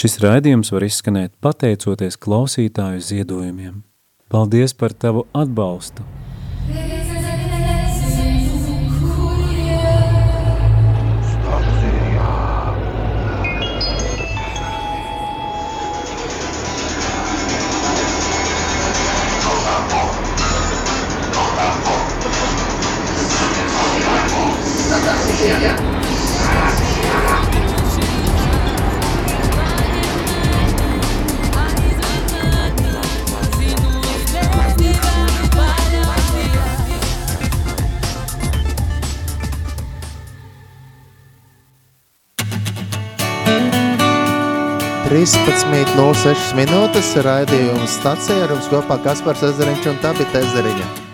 Šis raidījums var izskanēt pateicoties klausītāju ziedojumiem. Paldies par tavu atbalstu! Trīspadsmit nulle sešas minūtes raidījums stacija ar jums kopā Kaspars Ezeriņš un Tabita Ezeriņa.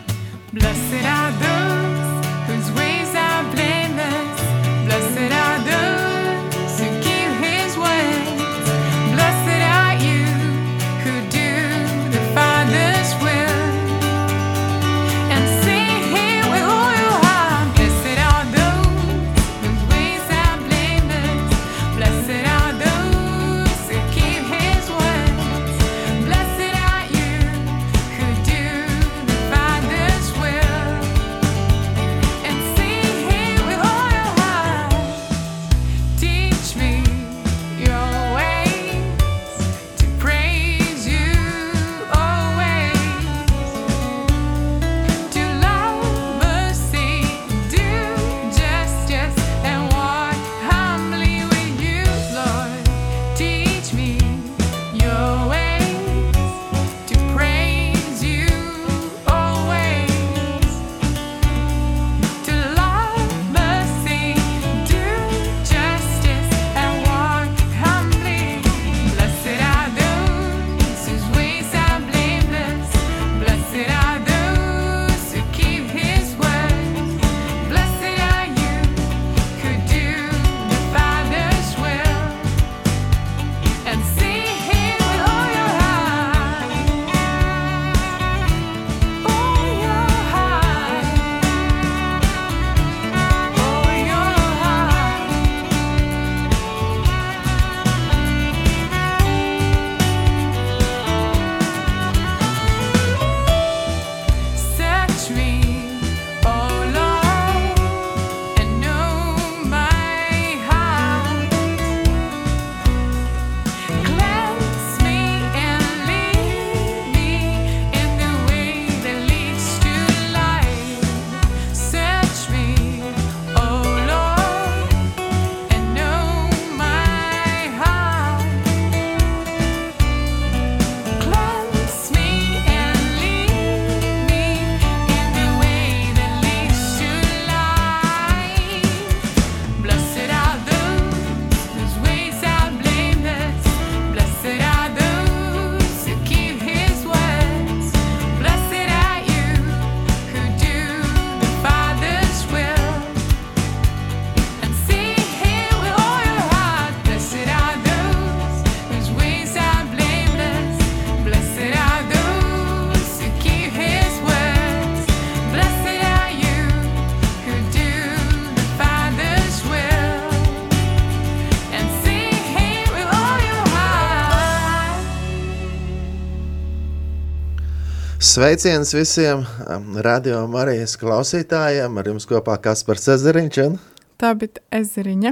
Sveiciens visiem um, radio Marijas klausītājiem, ar jums kopā Kaspars Ezeriņš un Tā bija ezeriņa.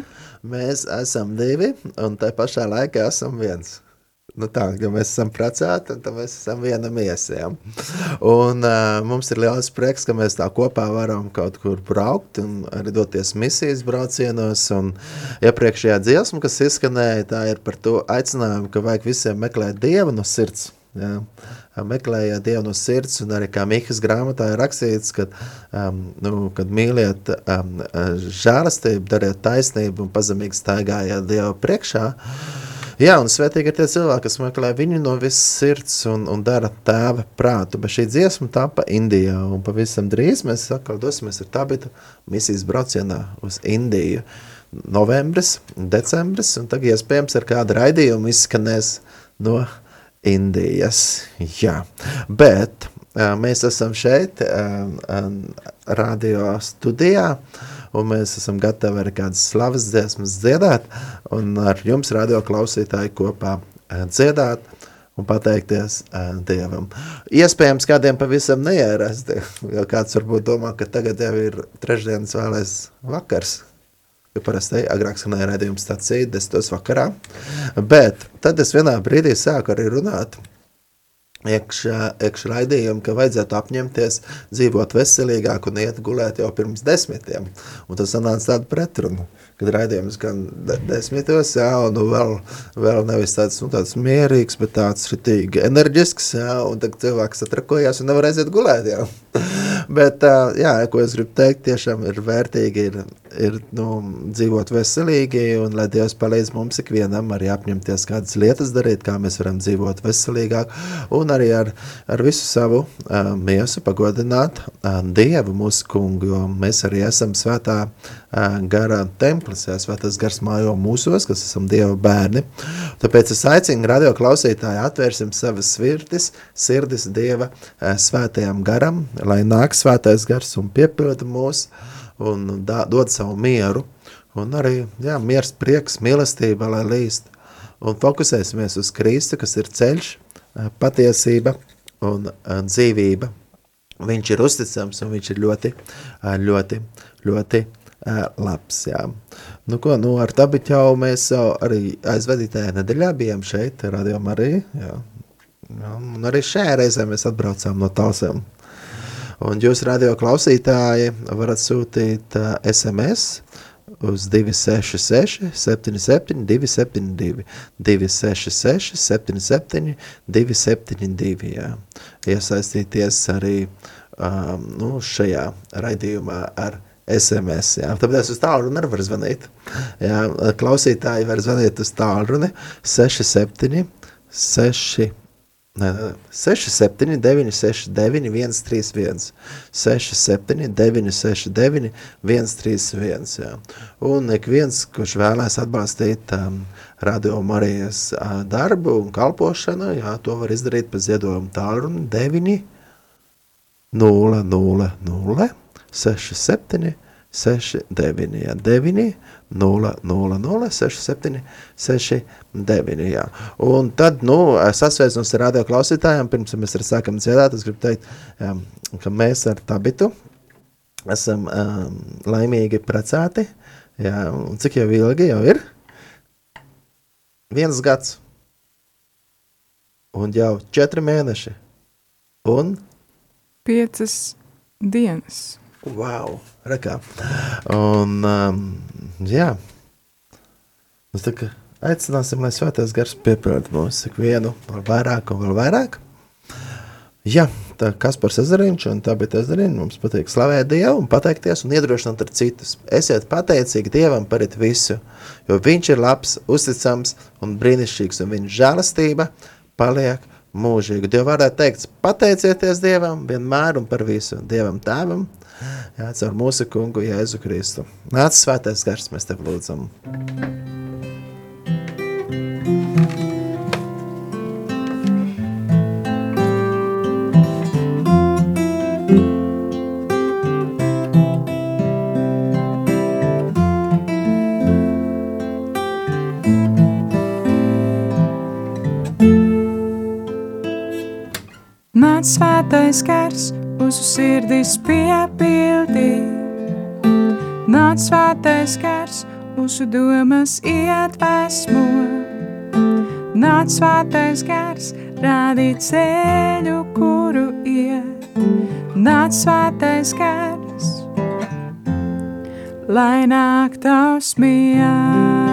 mēs esam divi un tai pašā laikā esam viens. Nu tā, ka mēs esam precēti un tad mēs esam viena miesiem. Un uh, mums ir liels prieks, ka mēs tā kopā varam kaut kur braukt un arī doties misijas braucienos. Un iepriekšējā dziesma, kas izskanēja, tā ir par to aicinājumu, ka vajag visiem meklēt Dievu no sirds. Jā. Meklējiet Dievu no sirds, un arī kā Mihas grāmatā ir rakstīts, ka, um, nu, kad mīliet um, žēlastību, dariet taisnību un pazemīgi staigājiet Dievu priekšā. Jā, un svētīgi ir tie cilvēki, kas meklē viņu no visas sirds un, un dara tēva prātu. Bet šī dziesma tapa Indijā, un pavisam drīz mēs atkal dosimies ar tabitu misijas braucienā uz Indiju. Novembris, decembris, un tagad iespējams ar kādu raidījumu izskanēs no Indijas. Jā, bet uh, mēs esam šeit uh, uh, radio studijā, un mēs esam gatavi arī kādas slavas dziesmas dziedāt, un ar jums radio klausītāji kopā eh, dziedāt un pateikties uh, Dievam. Iespējams, kādiem pavisam neierasti, jo kāds varbūt domā, ka tagad jau ir trešdienas vēlais vakars, parasti agrāk skanēja redzījums stācija desmitos vakarā, bet tad es vienā brīdī sāku arī runāt iekšā, iekšā raidījumu, ka vajadzētu apņemties dzīvot veselīgāk un iet gulēt jau pirms desmitiem. Un tas sanāca tāda pretruna, kad raidījums gan de desmitos, jā, un nu vēl, vēl nevis tāds, nu, tāds mierīgs, bet tāds ritīgi enerģisks, jā, un tad cilvēks atrakojās un nevar aiziet gulēt, jā. bet, jā, ko es gribu teikt, tiešām ir vērtīgi ir, ir nu, dzīvot veselīgi, un lai Dievs palīdz mums ikvienam arī apņemties kādas lietas darīt, kā mēs varam dzīvot veselīgāk, un arī ar, ar visu savu uh, miesu pagodināt uh, Dievu mūsu kungu, jo mēs arī esam svētā uh, gara templis, jā, svētās gars mājo mūsos, kas esam Dieva bērni. Tāpēc es aicinu radio klausītāji atvērsim savas svirtis, sirdis Dieva svētajam garam, lai nāk svētais gars un piepilda mūs un da, dod savu mieru, un arī, jā, miers, prieks, mīlestība, lai līst. Un fokusēsimies uz Kristu, kas ir ceļš, patiesība un dzīvība. Viņš ir uzticams un viņš ir ļoti, ļoti, ļoti labs. Jā. Nu, ko, nu, ar Tabiķu jau mēs jau arī aizvadītajā nedēļā bijām šeit, Radio Marija. Jā. Jā, un arī šajā reizē mēs atbraucām no Talsiem. Un jūs, radio klausītāji, varat sūtīt uh, SMS uz 266, 77, 272, 266, 77, 272. Jā. Iesaistīties arī um, nu, šajā raidījumā ar SMS. Jā. Tāpēc uz tālruni nevar zvanīt. Jā. Klausītāji var zvanīt uz tālruni 67, 6. 67, 969, 131, 67, 969, 131. Jā. Un ik viens, kurš vēlēs atbalstīt um, Radio Marijas uh, darbu un kalpošanu, jā, to var izdarīt pa ziedojumu tālruni 9, 0, 0, 0, 67, 6, 9, jā, 9, 0, 0, 0, 6, 7, 6, 9, jā. Un tad, nu, sasveicinums ar radio klausītājiem, pirms mēs arī sākam dziedāt, es gribu teikt, jā, ka mēs ar Tabitu esam um, laimīgi precēti, jā, un cik jau ilgi jau ir? Viens gads. Un jau četri mēneši. Un? Piecas dienas. Wow, rekā. Un, um, jā, mēs tā kā aicināsim, lai svētais gars piepilda mūs ikvienu vēl vairāk un vēl vairāk. Jā, tā Kaspars Ezeriņš un tā bija Ezeriņš, mums patīk slavēt Dievu un pateikties un iedrošināt ar citus. Esiet pateicīgi Dievam par visu, jo viņš ir labs, uzticams un brīnišķīgs un viņa žēlastība paliek mūžīgi. Dievu vārdā teikts, pateicieties Dievam vienmēr un par visu. Dievam tēvam, jā, caur mūsu kungu Jēzu Kristu. Nāc svētais gars, mēs tev lūdzam. Nāc gars, mūsu sirdis piepildī. Nāc svētais gars, mūsu domas iedvesmo. Nāc svētais gars, rādi ceļu, kuru iet. Nāc svētais gars, lai nāk tavs miers.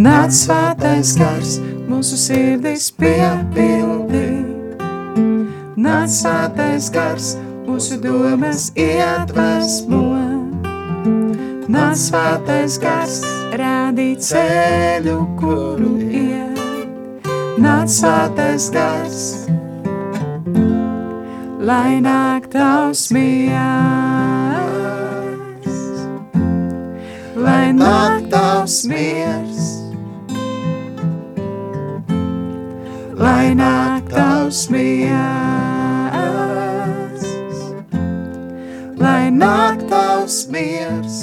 Nāc svētais gars, mūsu sirdis piepildī. Nāc svētais gars, mūsu domas iedvesmo. Nāc svētais gars, rādīt ceļu, kuru iet. Nāc svētais gars, lai nāk tavs miers, lai nāk tavs miers, nāk tavs miers, lai nāk tavs miers.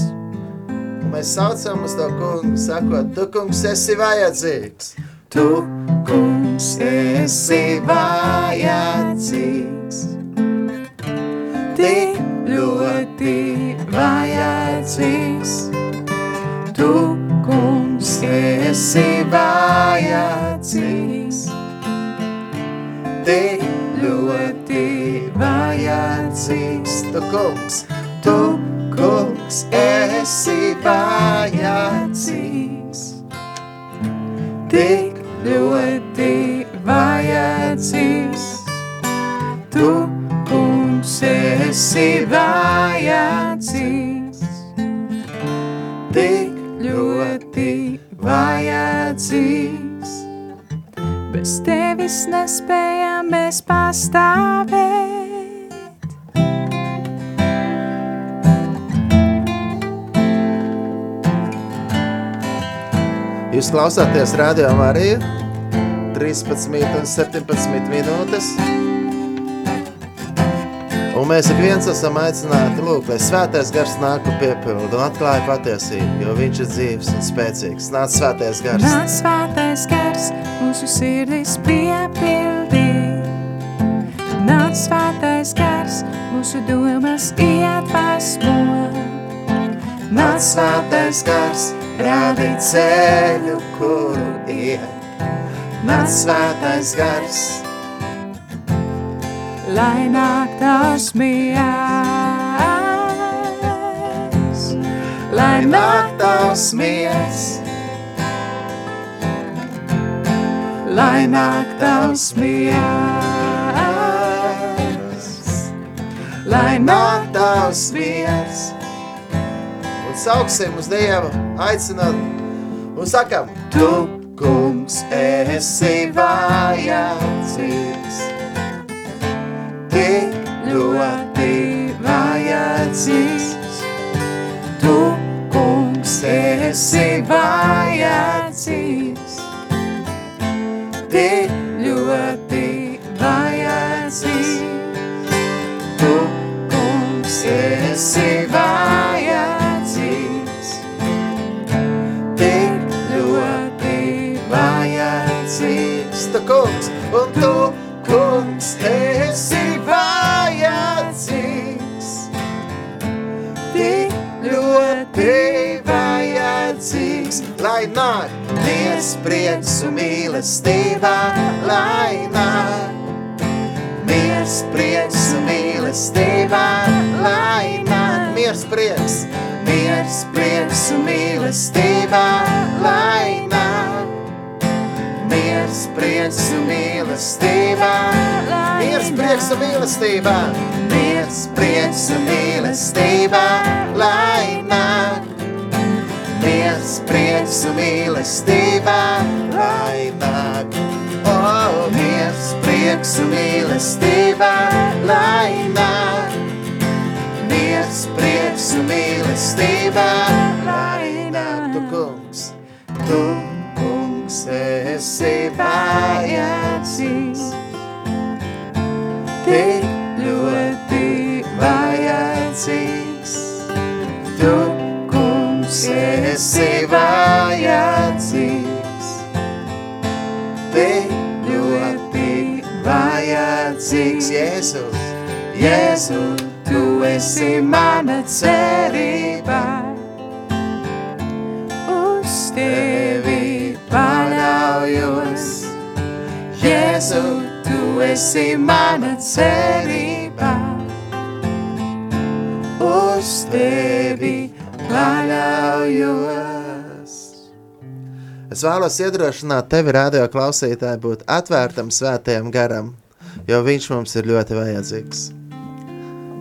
Un mēs saucam uz to kungu, sakot, tu kungs esi vajadzīgs. Tu, kungs, esi vajadzīgs, tik ļoti vajadzīgs. Tu, kungs, esi vajadzīgs, tik ļoti vajadzīgs. Tu kungs, Tu, kungs, esi vajadzīgs, tik ļoti vajadzīgs. Tu, kungs, esi vajadzīgs, tik ļoti vajadzīgs. Bez tevis nespējam mēs pastāvēt. jūs klausāties radio Marija 13 un 17 minūtes. Un mēs ik viens esam aicināti, lūk, lai svētais gars nāk un piepildu un atklāja patiesību, jo viņš ir dzīves un spēcīgs. Nāc svētais gars. Nāc svētais gars, mūsu sirdis piepildī. Nāc svētais gars, mūsu domas iedvesmo. Nāc svētais gars, rādi ceļu, kuru iet. Nāc svētais gars, lai nāk tavs miers. Lai nāk tavs miers. Lai nāk tavs miers, lai nāk tavs miers. Un sauksim uz Dievu, aicinām un sakam, Tu, kungs, esi vajadzīgs, tik ļoti vajadzīgs. Tu, kungs, esi vajadzīgs, tik ļoti vajadzīgs. Tu, kungs, esi vajadzīgs, tik ļoti vajadzīgs. tu kungs, un tu kungs esi vajadzīgs. Tik ļoti vajadzīgs, Lai nāk Dievs prieks un mīlestībā, lai nāk. Miers, prieks un mīlestībā, lai nāk. miers prieks, Miers, prieks un mīlestībā, lai nāk. Miers, prieks un mīlestībā, lai miers prieks un mīlestībā. Miers, prieks un mīlestībā, lai Miers, prieks un mīlestībā, lai nāk. Oh, miers, prieks un mīlestībā, lai nāk. Miers, prieks un mīlestībā, lai nāk. Tu kungs, Tu, kungs, esi vajadzīgs, tik esi vajadzīgs, tik ļoti vajadzīgs. Jēzus, Jēzu, tu esi mana cerība. Uz tevi paļaujos. Jēzu, tu esi mana cerība. Uz tevi paļaujos. Es vēlos iedrošināt tevi, radio klausītāji, būt atvērtam svētajam garam, jo viņš mums ir ļoti vajadzīgs.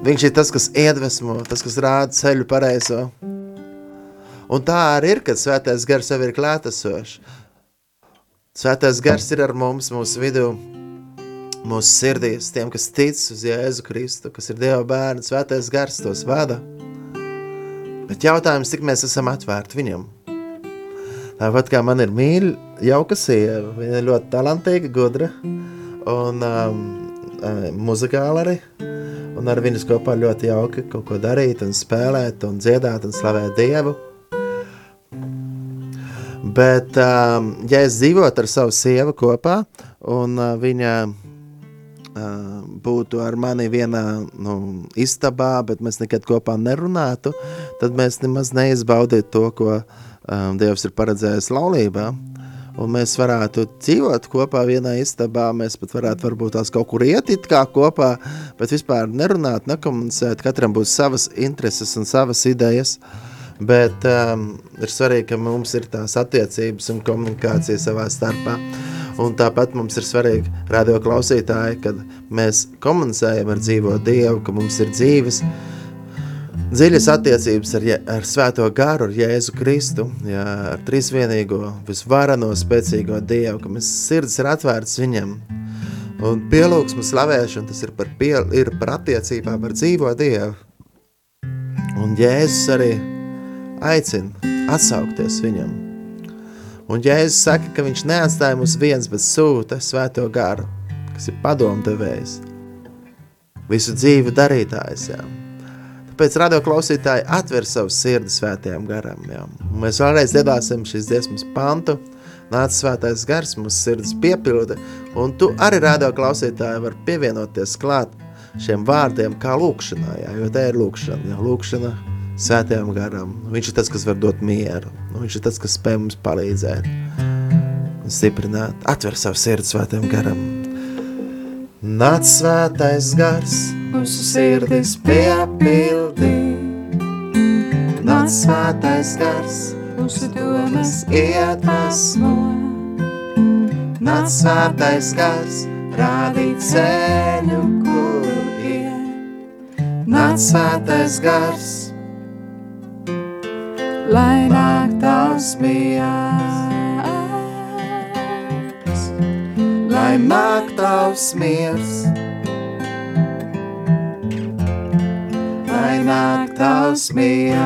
Viņš ir tas, kas iedvesmo, tas, kas rāda ceļu pareizo. Un tā arī ir, kad svētais gars jau ir klātesošs. Svētais gars ir ar mums, mūsu vidū. mūsu sirdīs, tiem, kas tic uz Jēzu Kristu, kas ir Dieva bērni, svētais gars tos vada. Bet jautājums, cik mēs esam atvērti viņam. Tāpat kā man ir mīļa, jauka sieva, viņa ir ļoti talantīga, gudra un um, uh, muzikāla arī. Un ar viņas kopā ļoti jauki kaut ko darīt un spēlēt un dziedāt un slavēt Dievu. Bet, um, ja es dzīvotu ar savu sievu kopā, un uh, viņa uh, būtu ar mani vienā nu, istabā, bet mēs nekad kopā nerunātu, tad mēs nemaz neizbaudītu to, ko um, Dievs ir paredzējis laulībā. Un mēs varētu dzīvot kopā vienā istabā, mēs pat varētu varbūt tās kaut kur iet it kā kopā, bet vispār nerunāt, nekomunicēt, katram būs savas intereses un savas idejas. Bet um, ir svarīgi, ka mums ir tās attiecības un komunikācija savā starpā. Un tāpat mums ir svarīgi, radio klausītāji, kad mēs komunicējam ar dzīvo Dievu, ka mums ir dzīves, dziļas attiecības ar, ar Svēto garu, ar Jēzu Kristu, jā, ar trīsvienīgo, visvarano, spēcīgo Dievu, ka mēs sirds ir atvērts viņam. Un pielūgsmu slavēšana, tas ir par, pie, ir par attiecībām ar dzīvo Dievu. Un Jēzus arī aicina atsaukties viņam. Un Jēzus saka, ka viņš neatstāja mums viens, bet sūta svēto garu, kas ir padomdevējs. Visu dzīvi darītājs, jā. Tāpēc radio klausītāji atver savu sirdi svētajam garam, jā. Un mēs vēlreiz dziedāsim šīs dziesmas pantu, nāc svētais gars, mūsu sirds piepilda, un tu arī radio klausītāji var pievienoties klāt šiem vārdiem kā lūkšanā, jā, jo te ir lūkšana, jā, lūkšana svētajam garam. Viņš ir tas, kas var dot mieru, un viņš ir tas, kas spēj mums palīdzēt un stiprināt. Atver savu sirdi svētajam garam. Nāc svētais gars, Mūsu sirdis piepildi, nāc svētais gars, mūsu domas iedvesmo. Nāc svētais gars, rādīt ceļu, kuru iet. nāc svētais gars, lai nāk tavs miers, lai nāk tavs miers. Lai nāk tavs miers,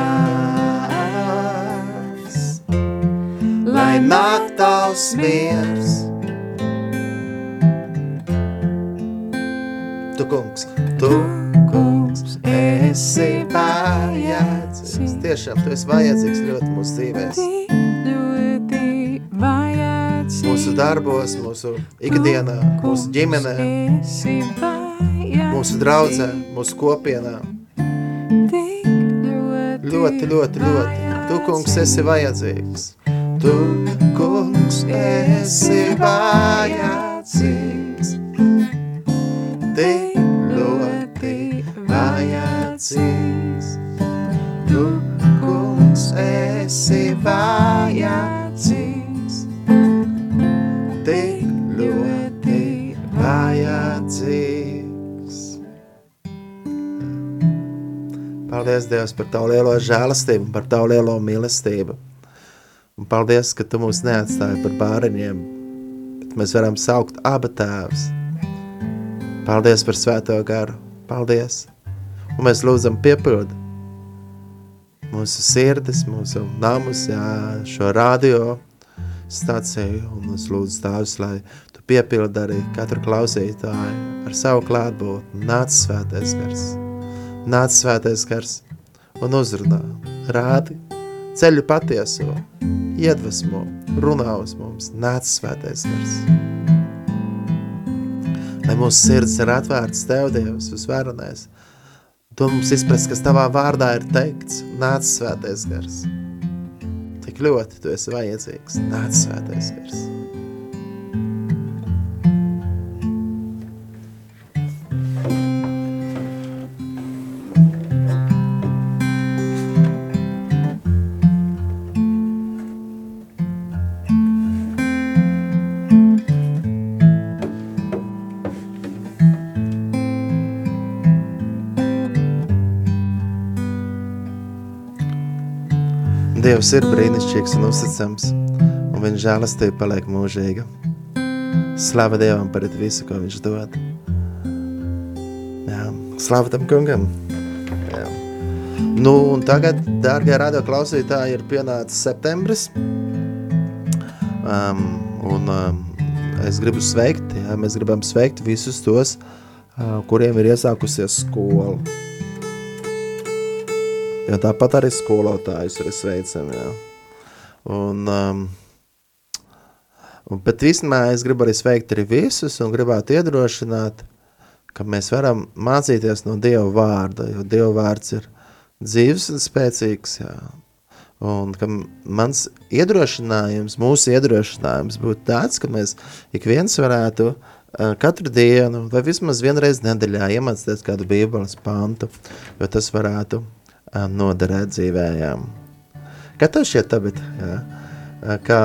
lai nāk tavs miers. Tu kungs, tu kungs, esi vajadzīgs. Tiešām, tu esi vajadzīgs ļoti mūsu dzīvēs. ļoti vajadzīgs. Mūsu darbos, mūsu ikdienā, mūsu ģimenē, mūsu draudzē, mūsu kopienā. Ļoti, ļoti, ļoti. Tu, kungs, esi vajadzīgs. Tu, kungs, esi vajadzīgs. Esi vajadzīgs. Tik ļoti vajadzīgs. Paldies, Dievs, par tavu lielo žēlastību, par tavu lielo mīlestību. Un paldies, ka tu mūs neatstāji par bāriņiem, bet mēs varam saukt aba tēvs. Paldies par svēto garu, paldies. Un mēs lūdzam piepildi mūsu sirdis, mūsu namus, jā, šo radio staciju. Un es lūdzu tēvs, lai tu piepildi arī katru klausītāju ar savu klātbūtni. Nāc svētais gars, nāc svētais gars un uzrunā, rādi ceļu patieso, iedvesmo, runā uz mums, nāc svētais gars. Lai mūsu sirds ir atvērts Tev, Dievs, visvarenais, to mums izprast, kas Tavā vārdā ir teikts, nāc svētais gars. Tik ļoti Tu esi vajadzīgs, nāc svētais gars. Dievs ir brīnišķīgs un uzticams, un viņa žēlastība paliek mūžīga. Slava Dievam par visu, ko viņš dod. Slavu tam kungam. Jā. Nu, un tagad, dārgie radio klausītāji, ir pienācis septembris. Um, un um, es gribu sveikt, jā, mēs gribam sveikt visus tos, uh, kuriem ir iesākusies skola. Jo tāpat arī skolotājus arī sveicam, jā. Un, um, un, bet vismā es gribu arī sveikt arī visus un gribētu iedrošināt, ka mēs varam mācīties no Dieva vārda, jo Dieva vārds ir dzīves un spēcīgs, jā. Un ka mans iedrošinājums, mūsu iedrošinājums būtu tāds, ka mēs ik viens varētu uh, katru dienu vai vismaz vienreiz nedēļā iemācīties kādu bībeles pantu, jo tas varētu uh, noderēt dzīvējām. Kā tev šķiet? Uh, Kā,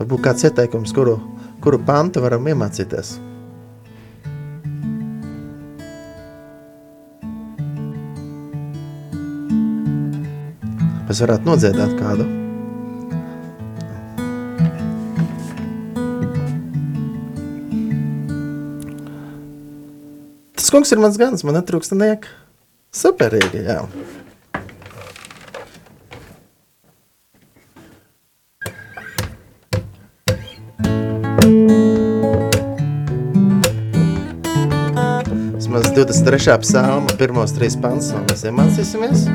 varbūt kāds ieteikums, kuru, kuru pantu varam iemācīties? Mēs varētu nodziedāt kādu. Kungs ir mans gans, man netrūkst nieka. Superīgi, jā. Vismaz 23. psalma, pirmos trīs pants, vēl mēs iemācīsimies.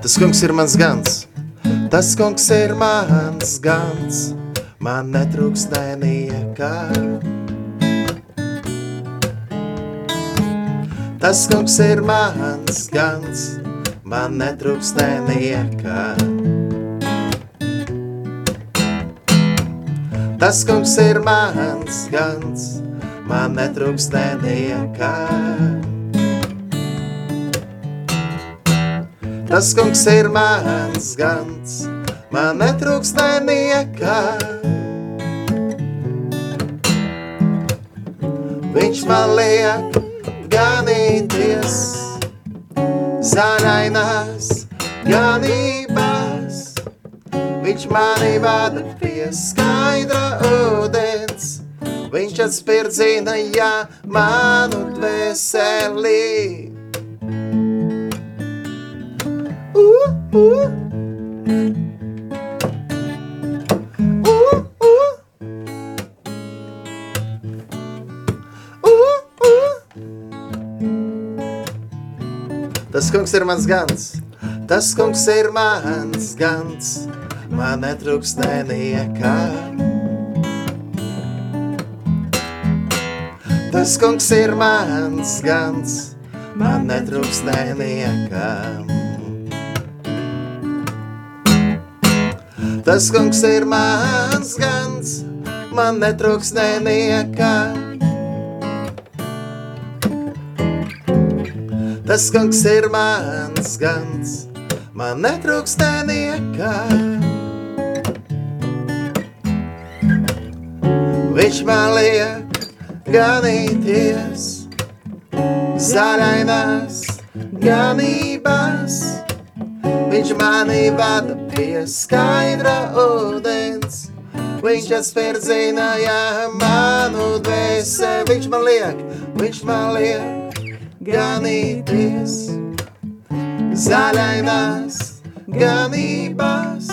Tas kungs ir mans gans, tas kungs ir mans gans, man netrūks neniekā. Tas kungs ir mans gans, man netrūks neniekā. Tas kungs ir mans gans, man netrūks neniekā. Tas kungs ir mans gans, man netrūks neniekā. Viņš man liek ganīties zaļainās ganībās. Viņš mani vada pie skaidra ūdens, viņš atspirdzina, jā, manu dvēseli. Tas kungs ir mans gans, tas kungs ir mans gans, man netrūks neniekā. Tas kungs ir mans gans, man netrūks neniekā. Tas kungs ir mans gans, man netrūks neniekā. Tas kungs ir mans gans, man netrūks neniekā. Viņš man liek ganīties zaļainās ganībās. Viņš mani vada pie skaidra ūdens. Viņš atspērdzināja manu dvēseli. Viņš man liek, viņš man liek ganīties zaļainās ganībās.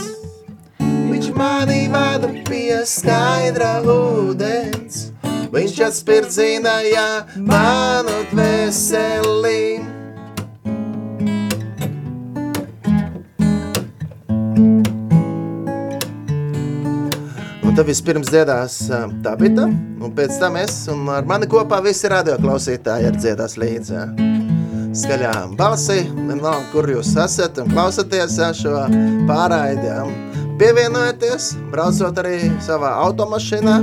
Viņš mani vada pie skaidra ūdens. Viņš atspērdzināja manu dvēseli. Un tad vispirms dziedās ā, Tabita, un pēc tam es un ar mani kopā visi radio klausītāji ir dziedās līdzi. ā. Skaļā balsi, vienalga, kur jūs esat un klausaties šo pārraidi. ā. Pievienojieties, braucot arī savā automašīnā,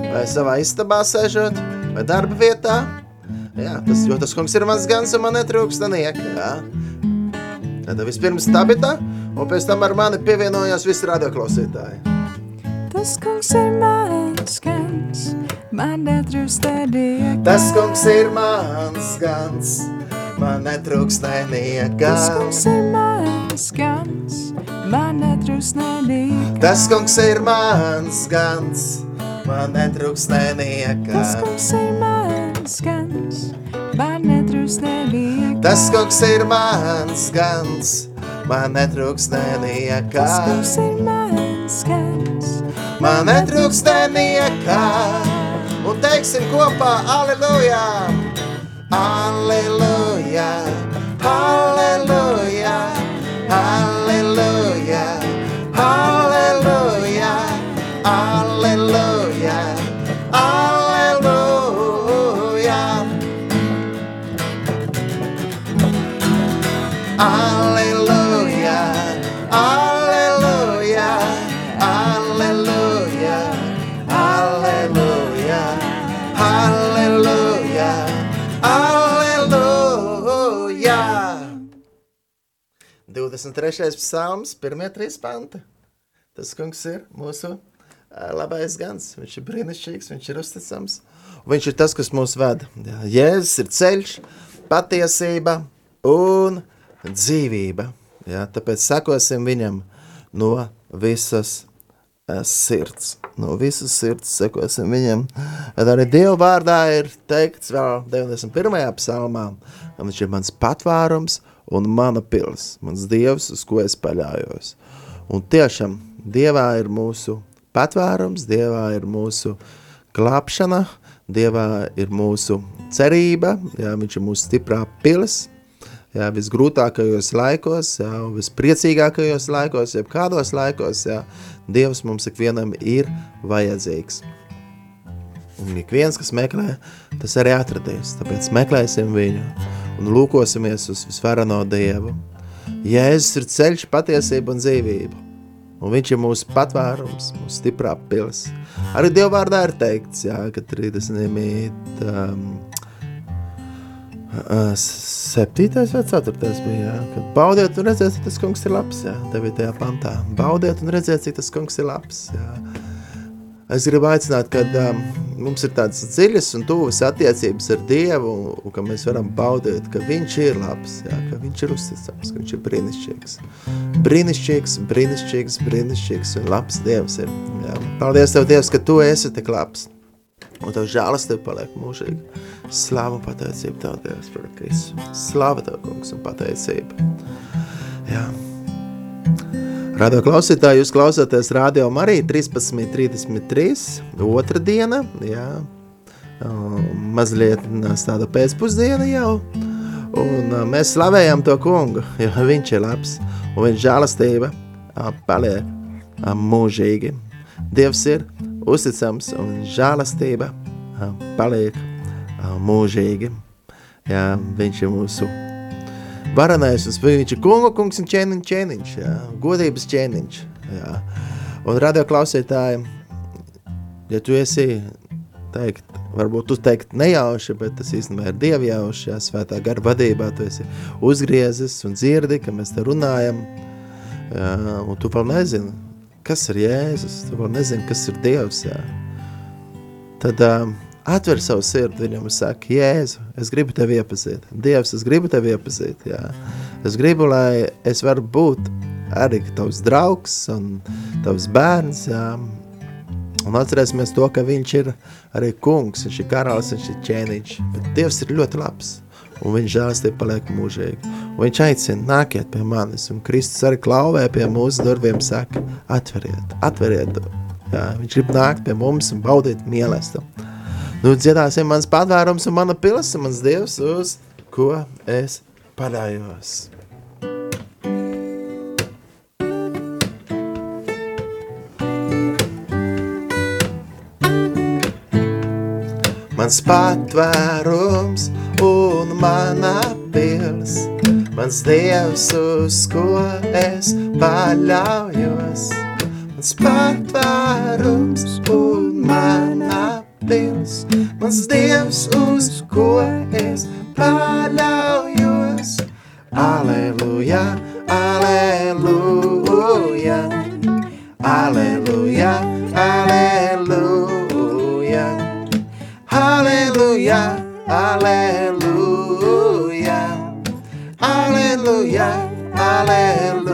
vai savā istabā sēžot, vai darba vietā. Jā, tas, jo tas kungs ir mans gans un man netrūkst nieka. Jā. Tad vispirms Tabita, un pēc tam ar mani pievienojās visi radioklausītāji. Tas kungs ir mans gans, man netrūkst neniekā. Tas kungs ir mans gans, man netrūks Tas neniekā. kungs ir mans gans, man netrūks neniekā. Tas kungs ir mans gans, man netrūks Tas neniekā. kungs ir mans gans, man netrūks neniekā. Tas kungs ir mans gans, man netrūks neniekā. Tas kungs ir mans gans, Man netrūks neniekā. Un teiksim kopā, aleluja! Aleluja! Aleluja! 23. psalms, pirmie trīs panti. Tas kungs ir mūsu labais gans. Viņš ir brīnišķīgs, viņš ir uzticams. Viņš ir tas, kas mūs vada. Jā, Jēzus ir ceļš, patiesība un dzīvība. Jā, tāpēc sekosim viņam no visas ā, sirds. No visas sirds sekosim viņam. Tad arī Dieva vārdā ir teikts vēl 91. psalmā. Viņš ir mans patvārums un mana pils, mans dievs, uz ko es paļājos. Un tiešām Dievā ir mūsu patvērums, Dievā ir mūsu glābšana, Dievā ir mūsu cerība, jā, viņš ir mūsu stiprā pils, jā, visgrūtākajos laikos, jā, vispriecīgākajos laikos, jeb kādos laikos, jā, Dievs mums ikvienam ir vajadzīgs. Un ik viens, kas meklē, tas arī atradīs. Tāpēc meklēsim viņu un lūkosimies uz visvarano Dievu. Jēzus ir ceļš, patiesība un dzīvība. Un viņš ir mūsu patvērums, mūsu stiprā pils. Arī Dieva vārdā ir teikts, jā, ka 30 mīt um, uh, septītais vai ceturtais bija, jā, kad baudiet un redziet, cik tas kungs ir labs, jā, 9. pantā. Baudiet un redziet, cik tas kungs ir labs, jā. Es gribu aicināt, ka um, mums ir tādas dziļas un tuvas attiecības ar Dievu, un, ka mēs varam baudīt, ka Viņš ir labs, jā, ka Viņš ir uzticams, ka Viņš ir brīnišķīgs. Brīnišķīgs, brīnišķīgs, brīnišķīgs un labs Dievs ir. Jā. Paldies Tev, Dievs, ka Tu esi tik labs. Un Tev žālas Tev paliek mūžīgi. Slāva un pateicība Tev, Dievs, par Kristu. Slāva Tev, kungs, un pateicība. Jā. Radio klausītāji, jūs klausāties Radio Marija 13.33, otra diena, jā, mazliet tāda pēcpusdiena jau, un mēs slavējam to kungu, jo viņš ir labs, un viņš žālastība paliek mūžīgi. Dievs ir uzticams, un žālastība paliek mūžīgi. Jā, viņš ir mūsu varenais, un viņš ir kunga kungs un ķēniņš, ķēniņš, jā, godības ķēniņš, jā. Un radio klausītāji, ja tu esi teikt, varbūt tu teikt nejauši, bet tas īstenībā ir dievjauši, jā, svētā gara vadībā, tu esi uzgriezis un dzirdi, ka mēs te runājam, jā, un tu vēl nezini, kas ir Jēzus, tu vēl nezini, kas ir Dievs, jā. Tad um, atver savu sirdi viņam un saka, Jēzu, es gribu tevi iepazīt, Dievs, es gribu tevi iepazīt, jā. Es gribu, lai es varu būt arī tavs draugs un tavs bērns, jā, Un atcerēsimies to, ka viņš ir arī kungs, viņš ir karalis, viņš ir ķēniņš. Bet Dievs ir ļoti labs, un viņš žēlastība paliek mūžīgi. Un viņš aicina, nākiet pie manis, un Kristus arī klauvē pie mūsu durviem saka, atveriet, atveriet. Jā, viņš grib nākt pie mums un baudīt mīlestību. Nu, dziedāsim mans patvērums un mana pilas, un mans Dievs, uz ko es paļājos. Mans patvērums un mana pils, mans dievs, uz ko es paļaujos. Mans patvērums un mana pils, mans dievs, uz ko es paļaujos. Aleluja, aleluja, aleluja, aleluja. Aleluja, aleluja, aleluja, aleluja.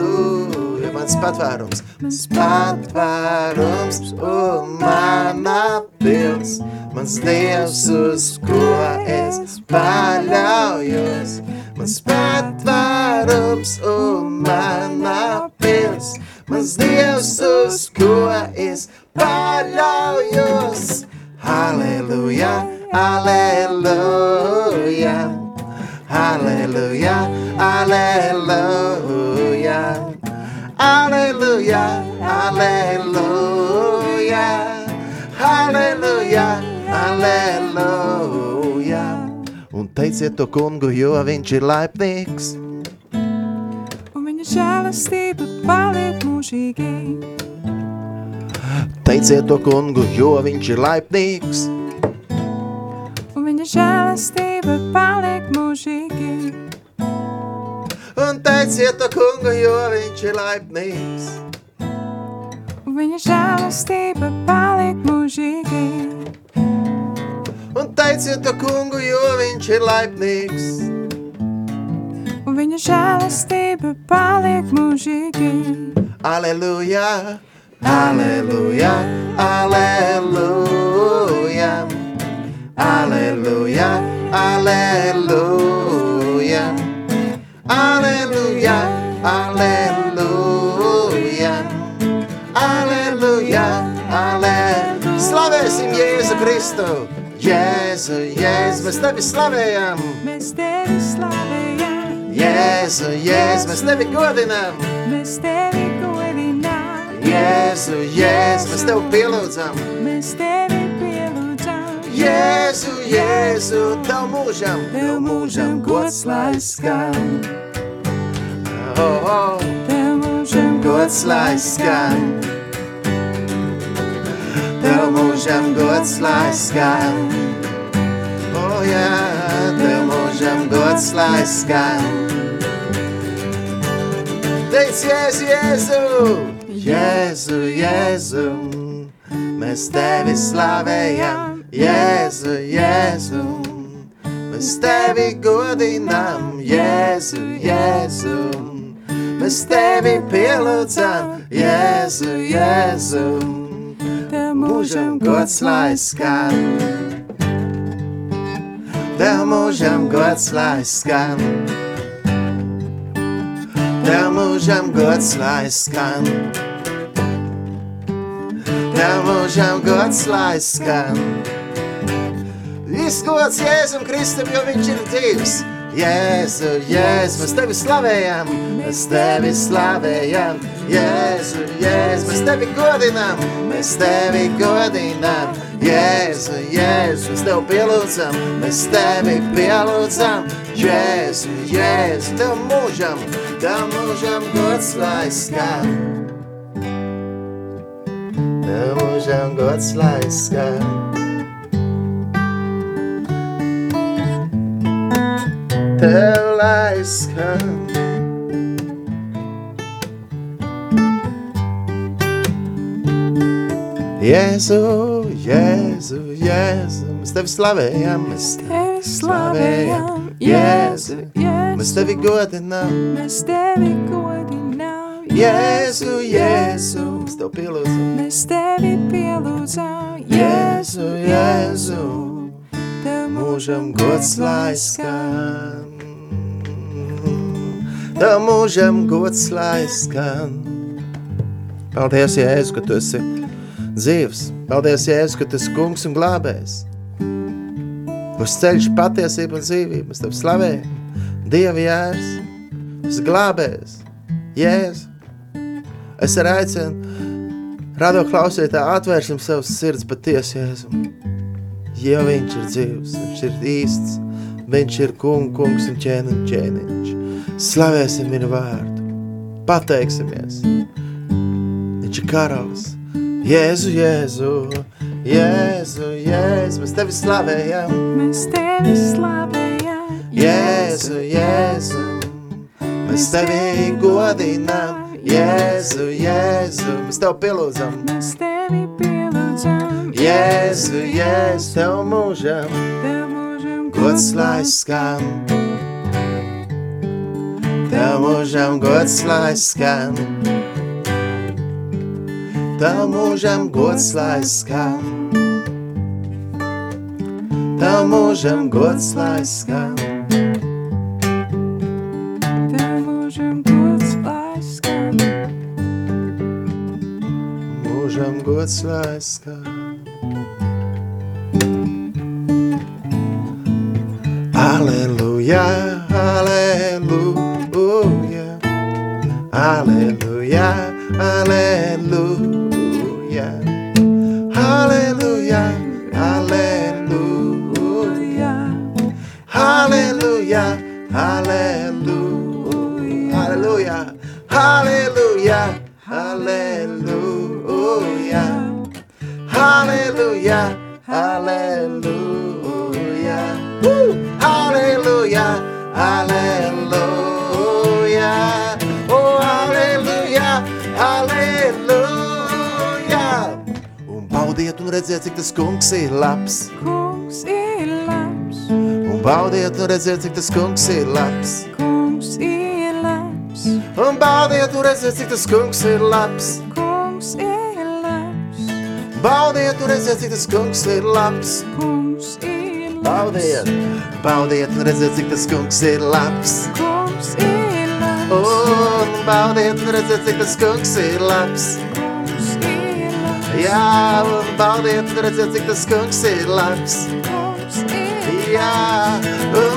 Mans patvērums, mans patvērums un mana pils, mans dievs, uz ko es paļaujos, mans patvērums un mana pils, mans dievs, uz ko es paļaujos. Halleluja, halleluja, halleluja, halleluja, halleluja, halleluja, halleluja, halleluja. Un teiciet to kungu, jo viņš ir laipnīgs. Un viņa žēlastība paliek mūžīgi. Teiciet to kungu, jo viņš ir laipnīgs. Un viņa žēlastība paliek mūžīgi. Un teiciet to kungu, jo viņš ir laipnīgs. Un viņa žēlastība paliek mūžīgi. Un teiciet to kungu, jo viņš ir laipnīgs. Un viņa žēlastība paliek mūžīgi. Aleluja, aleluja, aleluja, aleluja, aleluja, aleluja, aleluja, aleluja, aleluja. Slavēsim Jēzu Kristu! Jēzu, Jēzu, mēs tevi slavējam! Mēs tevi slavējam, Jēzu, Jēzu, mēs tevi godinām! mēs tevi godinām, Jēzu, Jēzu, mēs tevi pielūdzam! mēs tevi pielūdzam. Jēzu, Jēzu, tev mūžam, Tev mūžam gods lai skan, Oh, oh, tev mūžam gods lai skan. Tev mūžam gods lai skan. Oh, jā, tev mūžam gods lai skan. Teic Jēzu, Jēzu, Jēzu, Jēzu, mēs tevi slavējam. Jēzu, Jēzu, mēs tevi godinām. Jēzu, Jēzu, mēs tevi pielūdzam. Jēzu, Jēzu, Tev mūžam gods lai skan. Tev mūžam gods lai skan. Tev mūžam gods lai skan. Tev mūžam gods lai skan. Viss gods Jēzum Kristum, jo viņš ir dzīvs. Jēzu, Jēzu, mēs tevi slavējam, mēs tevi slavējam. Jēzu, Jēzu, mēs tevi godinām, mēs tevi godinām. Jēzu, Jēzu, mēs tevi pielūdzam, mēs tevi pielūdzam. Jēzu, Jēzu, tev mūžam, tev mūžam gods lai skan. Tev mūžam gods lai skan. Tev lai skan. Jēzu, Jēzu, Jēzu, mēs tevi slavējam, mēs tevi slavējam, Jēzu, Jēzu, mēs tevi godinām. mēs tevi godinām, Jēzu, Jēzu, mēs tev pielūdzam. mēs tevi pielūdzam, Jēzu, Jēzu, tev mūžam gods lai skan. Tev mūžam gods lai skan. Paldies, Jēzu, ka tu esi dzīvs. Paldies, Jēzu, ka tu esi kungs un glābējs. Uz ceļš patiesība un dzīvība. Mēs tev slavējam. Dieva jērs. Es glābējs. Jēzu. Es arī aicinu radio klausītāju atvērsim savus sirds patiesi Jēzu. Jo viņš ir dzīvs, viņš ir īsts, viņš ir kung, kungs un ķēniņ, ķēniņš. Slavēsim viņu vārdu, pateiksimies. Viņš ir karalis. Jēzu, Jēzu, Jēzu, Jēzu, mēs tevi slavējam. mēs tevi slavējam, Jēzu, Jēzu, mēs tevi godinām. Jēzu, Jēzu, mēs tev pielūdzam. mēs tevi pielūdzam, Jēzu, Jēzu, tev mūžam, tev mūžam gods lai skan. Tev mūžam gods lai skan. Tav mūžam gods lai skan. Tav mūžam gods lai skan. svēskā. Aleluja! Baudiet un redziet, cik tas kungs ir labs. kungs ir labs, Un baudiet un redziet, cik tas kungs ir labs. kungs ir labs, Baudiet un redziet, cik tas kungs ir labs. kungs ir labs. Baudiet, baudiet un redziet, cik tas kungs ir labs. Kungs ir labs, Un baudiet un redziet, cik tas kungs ir labs. kungs ir labs, Jā, un baudiet un redziet, cik tas kungs ir labs. kungs ir Jā, un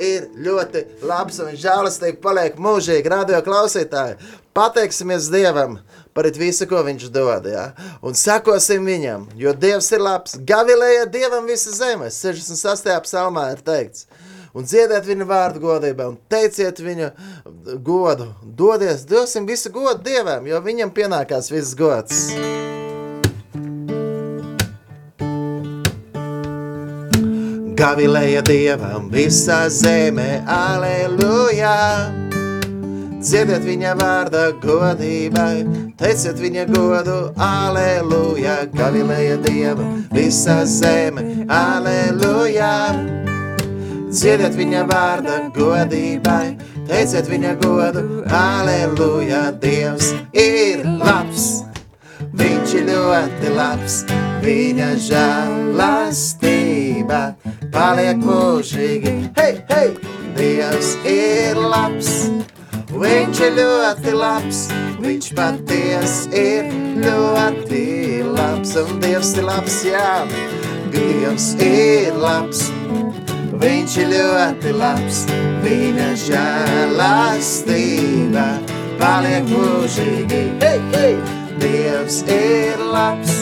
ir ļoti labs un žēlastība paliek mūžīgi. Radio klausītāji, pateiksimies Dievam par visu, ko viņš dod, ja? un sekosim viņam, jo Dievs ir labs. Gavilēja Dievam visa zeme, 68. psalmā ir teikts. Un dziediet viņa vārdu godībā, un teiciet viņa godu. Dodies, dosim visu godu Dievam, jo viņam pienākās viss gods. Gavilēja Dievam visā zemē, aleluja! Dziediet viņa vārda godībai, teiciet viņa godu, aleluja! Gavilēja Dievam visā zemē, aleluja! Dziediet viņa vārda godībai, teiciet viņa godu, aleluja! Dievs ir labs! Viņš ir ļoti labs, viņa žēlastība paliek mūžīgi. Hei, hei! Dievs ir labs, viņš ir ļoti labs, viņš paties ir ļoti labs, un Dievs ir labs, jā, Dievs ir labs. Viņš ir ļoti labs, viņa žēlastība paliek mūžīgi. Hei, hei! Dievs ir labs,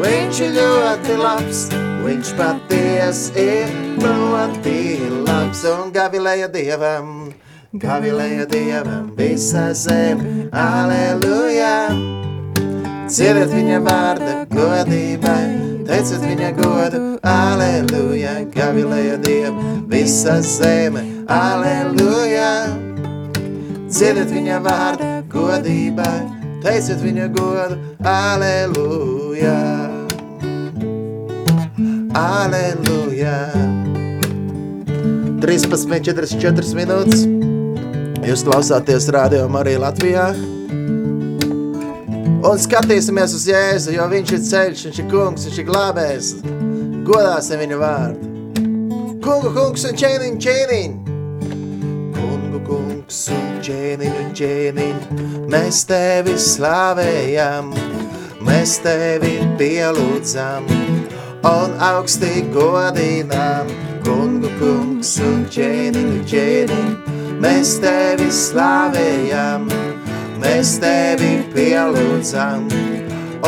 viņš ir ļoti labs, viņš paties ir ļoti labs. Un gavilēja Dievam, gavilēja Dievam visā zeme, aleluja! Ciediet viņa vārda godībai, teiciet viņa godu, aleluja! Gavilēja Dievam visā zeme, aleluja! Ciediet viņa vārda godībai, teiciet viņa godu, aleluja! Aleluja! 13.44 minūtes. Jūs klausāties radio arī Latvijā. Un skatīsimies uz Jēzu, jo viņš ir ceļš, viņš ir kungs, viņš ir glābējs. Godāsim viņa vārdu. Kungu kungs un ķēniņ, ķēniņ. Kungu kungs un ķēniņ un ķēniņ. Mēs tevi slavējam, mēs tevi pielūdzam un augstī godinām. Kungu kungs un ķēniņ un ķēniņ. Mēs tevi slavējam, mēs tevi pielūdzam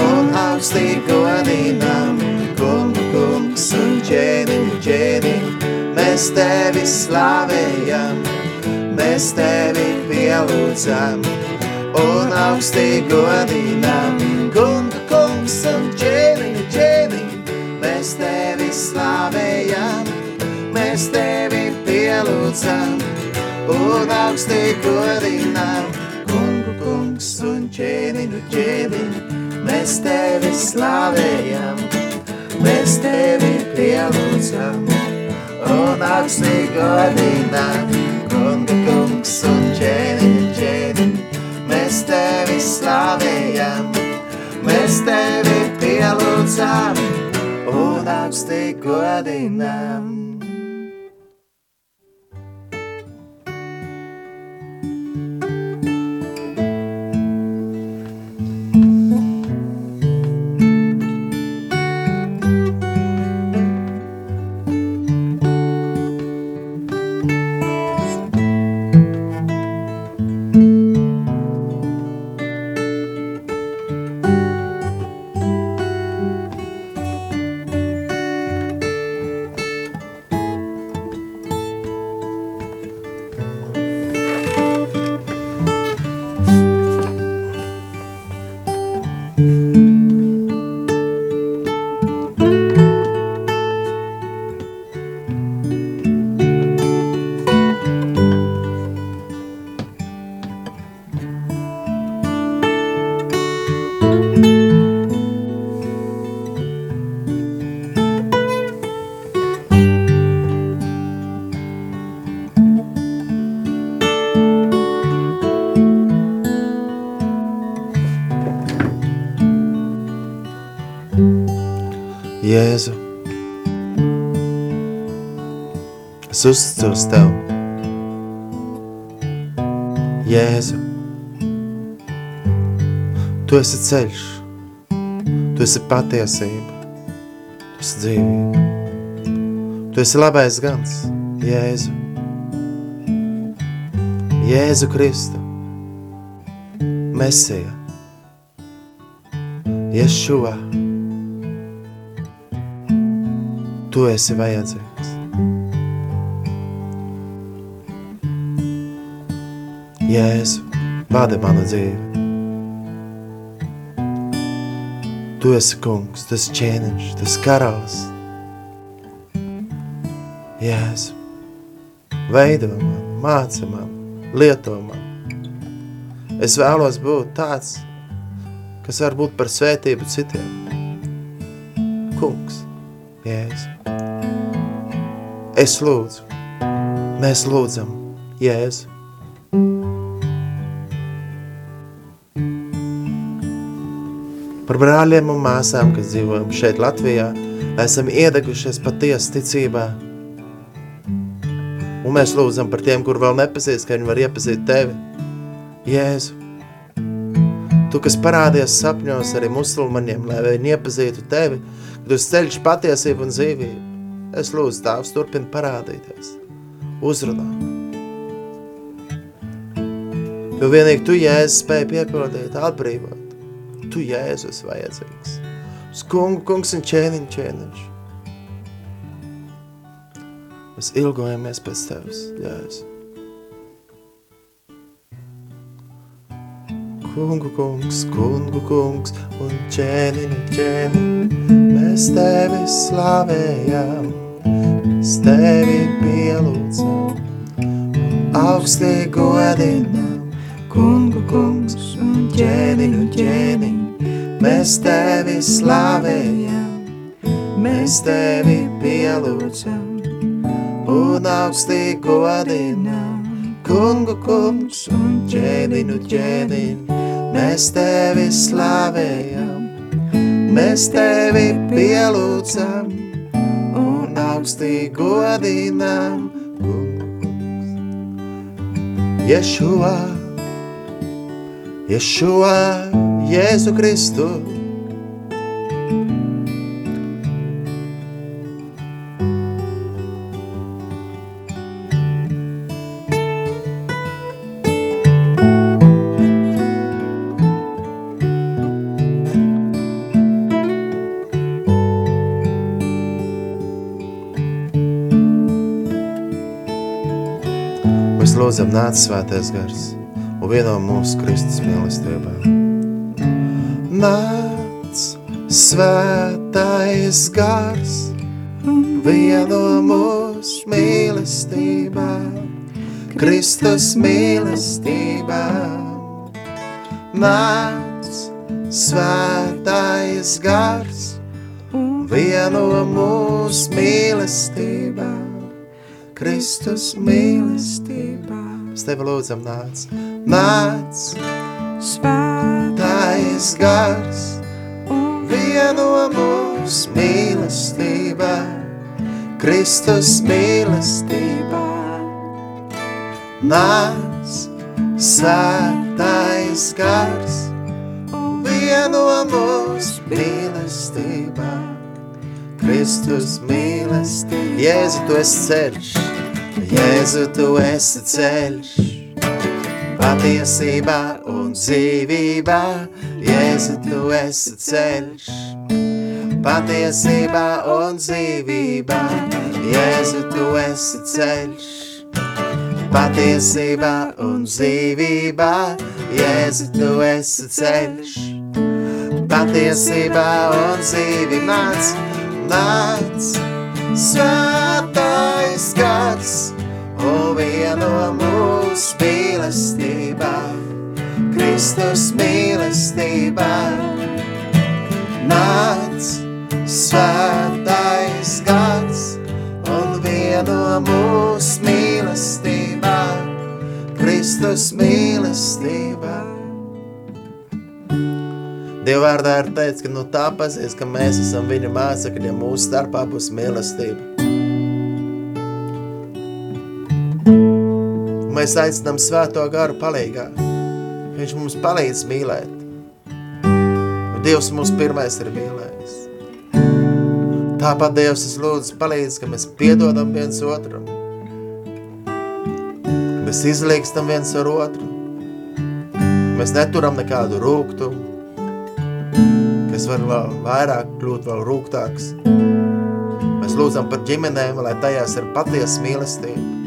un augstī godinām. Kungu kungs un ķēniņ, ķēniņ, mēs tevi slavējam, mēs tevi pielūdzam un augstī godinām. Kungu kungs un pielūdzam un augstī godinām. Kungu kungs un ķēniņu ķēniņu, mēs tevi slavējam, mēs tevi pielūdzam un augstī godinām. Kungu kungs mēs tevi slavējam, mēs tevi pielūdzam un augstī godinam. Es uzticos Tev. Jēzu, Tu esi ceļš, Tu esi patiesība, Tu esi dzīvība. Tu esi labais gans, Jēzu. Jēzu Kristu, Mesija, Ješua. Tu esi vajadzīgs. Jēzu, vada manu dzīvi. Tu esi kungs, esi ķēniņš, esi karalis. Jēzu, veido man, māca man, lieto man. Es vēlos būt tāds, kas var būt par svētību citiem. Kungs, Jēzu. Es lūdzu, mēs lūdzam, Jēzu. Par brāļiem un māsām, kas dzīvojam šeit Latvijā, esam iedegušies patiesi ticībā. Un mēs lūdzam par tiem, kur vēl nepazīst, ka viņi var iepazīt tevi. Jēzu, tu, kas parādies sapņos arī musulmaņiem, lai viņi iepazītu tevi, kad uz ceļš patiesību un dzīvību. Es lūdzu tāvs turpin parādīties, uzrunā. Jo vienīgi tu, Jēzus, spēj piepildīt, atbrīvot. Tu, Jēzus, vajadzīgs. Uz kungu, kungs un ķēniņ, ķēniņš. Mēs ilgojamies pēc tevis, Jēzus. Kungu, kungs, kungu, kungs un ķēniņ, ķēniņ. Mēs tevi slavējam, mēs tevi pielūdzam, augstī godinam, kungu, kungs un ķēniņu, ķēniņ. Mēs tevi slavējam, mēs tevi pielūdzam un augstī godinam, kungu, kungs un ķēniņu, ķēniņ. Mēs tevi slavējam, mēs tevi pielūdzam un augstī godinam, kungu, Ješua, Jēzu Kristu. Lūdzam, nāc svētais gars un vieno mūsu Kristus mīlestībā. Nāc svētais gars vieno mūsu mīlestībā, Kristus mīlestībā. Nāc svētais gars vieno mūsu mīlestībā, Kristus mīlestībā. Mēs tevi lūdzam, nāc, nāc, Tais gars. vieno mūs mīlestībā, Kristus mīlestībā. Nāc, svētais gars, vieno mūs mīlestībā, Kristus mīlestībā. Jēzu, tu esi ceļš, Jēzu, tu esi ceļš, patiesībā un dzīvībā, Jēzu, tu esi ceļš. Patiesībā un dzīvībā, Jēzu, tu esi ceļš. Patiesībā un dzīvībā, Jēzu, tu esi ceļš. Patiesībā un dzīvībā, nāc, nāc, svētais gads, un vieno mūsu mīlestībā, Kristus mīlestībā. Nāc, svētais gads, un vieno mūsu mīlestībā, Kristus mīlestībā. Dieva vārdā ir teicis, ka no tā pazies, ka mēs esam viņa mācekļi, ja mūsu starpā būs mīlestība. Mēs aicinām svēto garu palīgā. Viņš mums palīdz mīlēt. Dievs mums pirmais ir mīlējis. Tāpat Dievs es lūdzu palīdz, ka mēs piedodam viens otram. Mēs izlīkstam viens ar otru. Mēs neturam nekādu rūgtumu. Kas var vairāk kļūt vēl rūgtāks. Mēs lūdzam par ģimenēm, lai tajās ir patiesa mīlestība.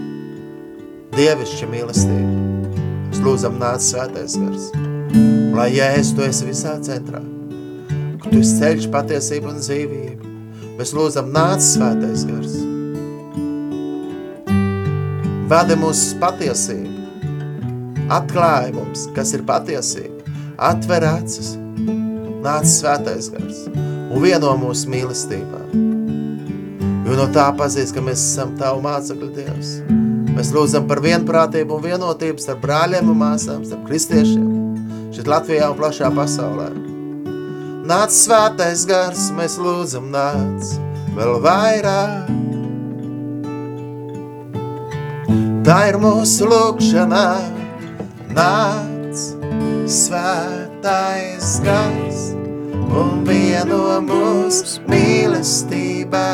Dievišķa mīlestība. Mēs lūdzam nāc svētais gars. Lai Jēzus, tu esi visā centrā. Ka tu esi ceļš, patiesība un dzīvība. Mēs lūdzam nāc svētais gars. Vadi mūs uz patiesību. Atklāj mums, kas ir patiesība. Atver acis. Nāc svētais gars. Un vieno mūsu mīlestībā. Jo no tā pazīst, ka mēs esam tavu mācekļu Dievs. Mēs lūdzam par vienprātību un vienotību starp brāļiem un māsām, starp kristiešiem, šeit Latvijā un plašā pasaulē. Nāc svētais gars, mēs lūdzam nāc vēl vairāk. Tā ir mūsu lūkšanā, nāc svētais gars un vieno mūsu mīlestībā,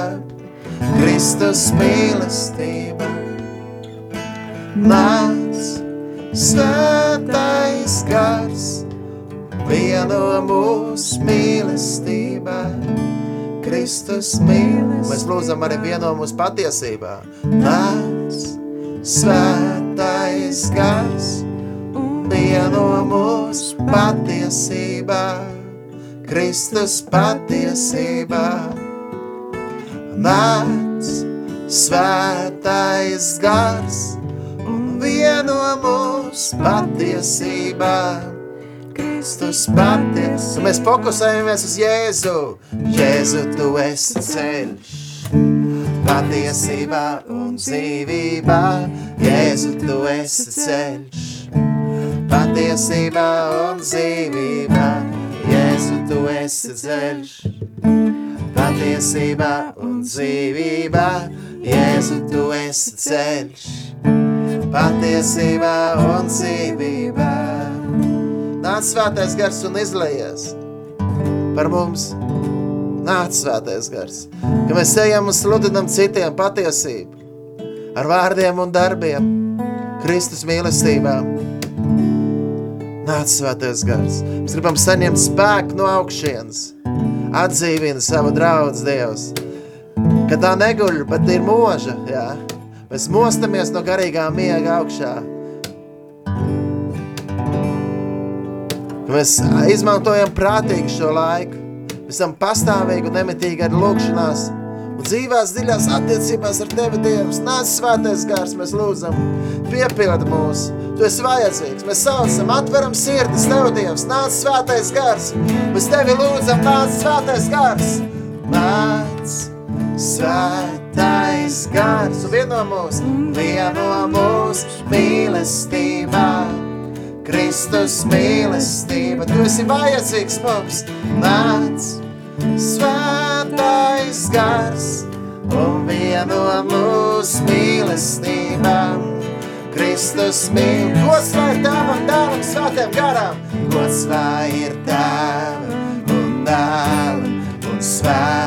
Kristus mīlestība. Nāc svētais gars, vieno mūsu mīlestībā, Kristus mīlestībā. Mēs lūdzam arī vieno mūsu patiesībā. Nāc svētais gars, vieno mūsu patiesībā, Kristus patiesībā. Nāc svētais gars un vieno mūsu patiesībā. Kristus paties. Un mēs fokusējamies uz Jēzu. Jēzu, tu esi ceļš. Patiesībā un dzīvībā. Jēzu, tu esi ceļš. Patiesībā un dzīvībā. Jēzu, tu esi ceļš. Patiesībā un dzīvībā. Jēzu, tu esi ceļš. Patiesībā un dzīvībā. Nāc svētais gars un izlējies par mums. Nāc svētais gars, ka mēs ejam un sludinam citiem patiesību ar vārdiem un darbiem, Kristus mīlestībā. Nāc svētais gars. Mēs gribam saņemt spēku no augšienes. Atdzīvina savu draudz Dievs. Ka tā neguļ, bet ir mūža, jā. Mēs mostamies no garīgā miega augšā. Mēs izmantojam prātīgi šo laiku. Mēs esam pastāvīgi un nemitīgi ar lūkšanās un dzīvās dziļās attiecībās ar Tevi, Dievs. Nāc svētais gars, mēs lūdzam, piepildi mūs. Tu esi vajadzīgs. Mēs saucam, atveram sirdis Tev, Dievs. Nāc svētais gars. Mēs Tevi lūdzam, nāc svētais gars. Nāc svētais gars. Un vieno mūs, vieno mūs mīlestībā. Kristus mīlestība, tu esi vajadzīgs mums, nāc, svētais gars, un vieno mūsu mīlestībām. Kristus mīl, gods vai ir tēvam, dēlam, svētiem garam, gods vai ir tēvam un dēlam un svētājam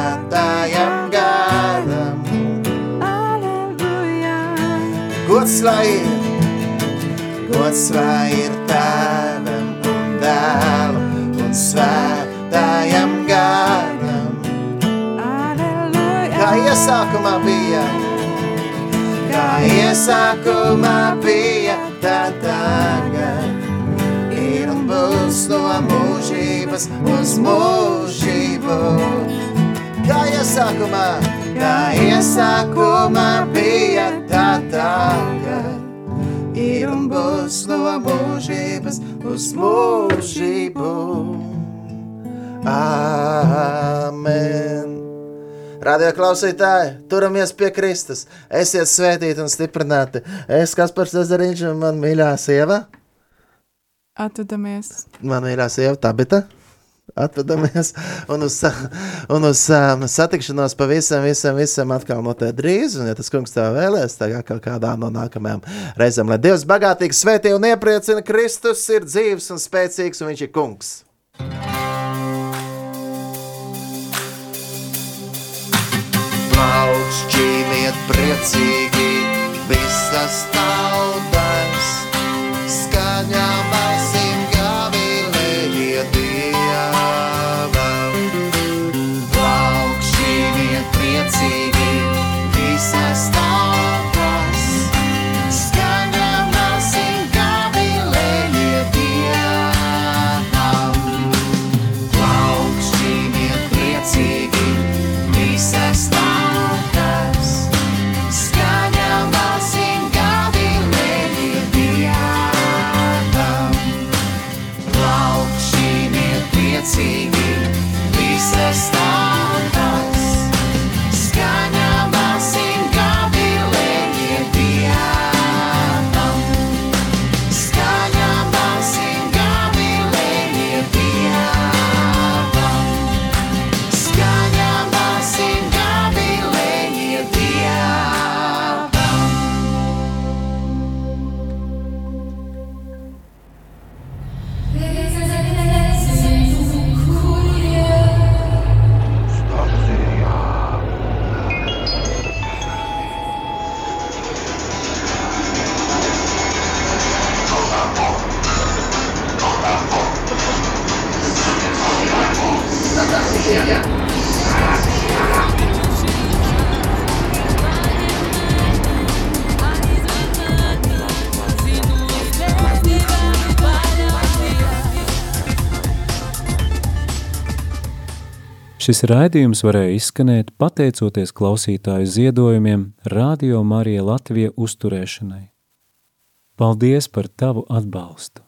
Gods lai ir, gods lai ir tēvam un dēlam un svētājam. Aleluja. Kā iesākumā bija, kā iesākumā bija, tā tagad ir un būs no mūžības uz mūžību. Kā iesākumā, kā iesākumā bija, tā tagad ir un būs no mūžības uz mūžību. Āmen. Radio klausītāji, turamies pie Kristus, esiet svētīti un stiprināti. Es, Kaspars Ezeriņš, un man mīļā sieva, Atvedamies. man mīļā sieva Tabita. Atvedamies un uz, un uz um, satikšanos pavisam, visam, visam atkal no te drīz. Un, ja tas kungs tev vēlēs, tad atkal kādā no nākamajām reizēm, lai Dievs bagātīgi svētī un iepriecina, Kristus ir dzīves un spēcīgs, un viņš ir kungs. Plaukšķīniet priecīgi visas tautas, Šis raidījums varēja izskanēt pateicoties klausītāju ziedojumiem Radio Marija Latvija uzturēšanai. Paldies par tavu atbalstu!